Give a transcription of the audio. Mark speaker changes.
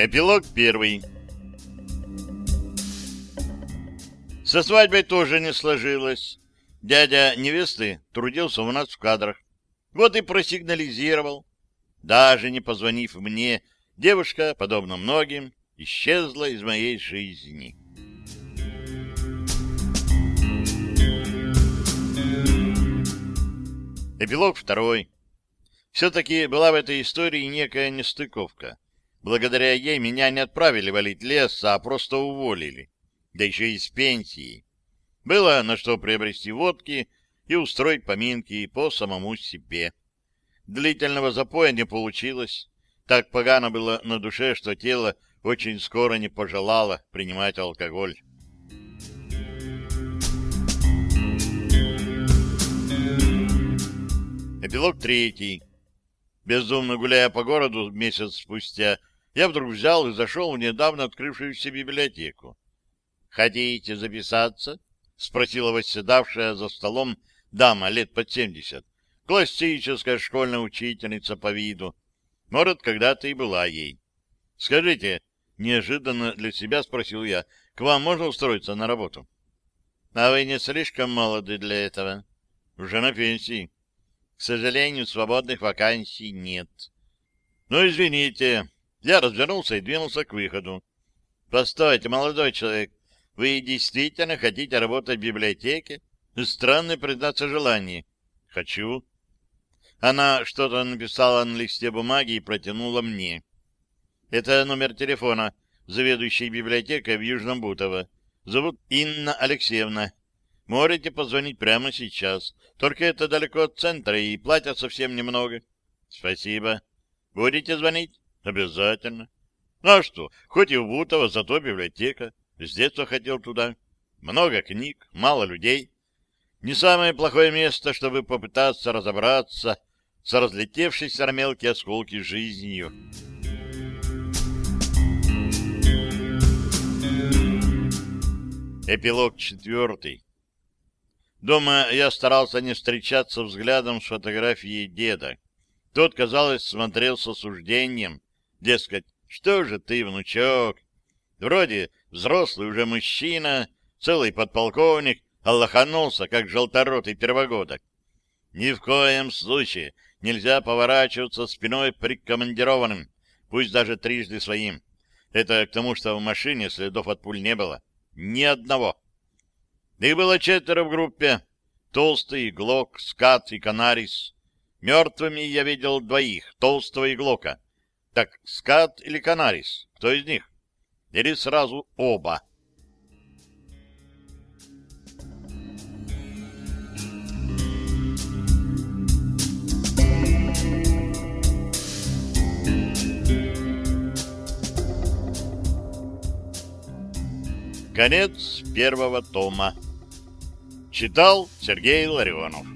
Speaker 1: Эпилог первый. Со свадьбой тоже не сложилось. Дядя невесты трудился у нас в кадрах. Вот и просигнализировал. Даже не позвонив мне, девушка, подобно многим, исчезла из моей жизни. Эпилог второй. Все-таки была в этой истории некая нестыковка. Благодаря ей меня не отправили валить лес, а просто уволили. Да еще и с пенсии. Было на что приобрести водки и устроить поминки по самому себе. Длительного запоя не получилось. Так погано было на душе, что тело очень скоро не пожелало принимать алкоголь. Эпилог третий. Безумно гуляя по городу месяц спустя, я вдруг взял и зашел в недавно открывшуюся библиотеку. «Хотите записаться?» — спросила восседавшая за столом дама лет под семьдесят. Классическая школьная учительница по виду. Может, когда-то и была ей. «Скажите, неожиданно для себя спросил я, к вам можно устроиться на работу?» «А вы не слишком молоды для этого?» «Уже на пенсии». «К сожалению, свободных вакансий нет». «Ну, извините». Я развернулся и двинулся к выходу. «Постойте, молодой человек, вы действительно хотите работать в библиотеке? Странное, признаться, желание». «Хочу». Она что-то написала на листе бумаги и протянула мне. Это номер телефона заведующей библиотекой в Южном Бутово. Зовут Инна Алексеевна. Можете позвонить прямо сейчас. Только это далеко от центра и платят совсем немного. Спасибо. Будете звонить? Обязательно. Ну а что, хоть и в Бутово, зато библиотека. С детства хотел туда. Много книг, мало людей. Не самое плохое место, чтобы попытаться разобраться с разлетевшейся на мелкие осколки жизнью. Эпилог четвертый. Дома я старался не встречаться взглядом с фотографией деда. Тот, казалось, смотрел с осуждением. Дескать, что же ты, внучок? Вроде взрослый уже мужчина, целый подполковник, а лоханулся, как желторотый первогодок. Ни в коем случае нельзя поворачиваться спиной прикомандированным, пусть даже трижды своим. Это к тому, что в машине следов от пуль не было. Ни одного. Их было четверо в группе. Толстый, Глок, Скат и Канарис. Мертвыми я видел двоих, Толстого и Глока. Так Скат или Канарис? Кто из них? Или сразу оба? Конец первого тома. Читал Сергей Ларионов.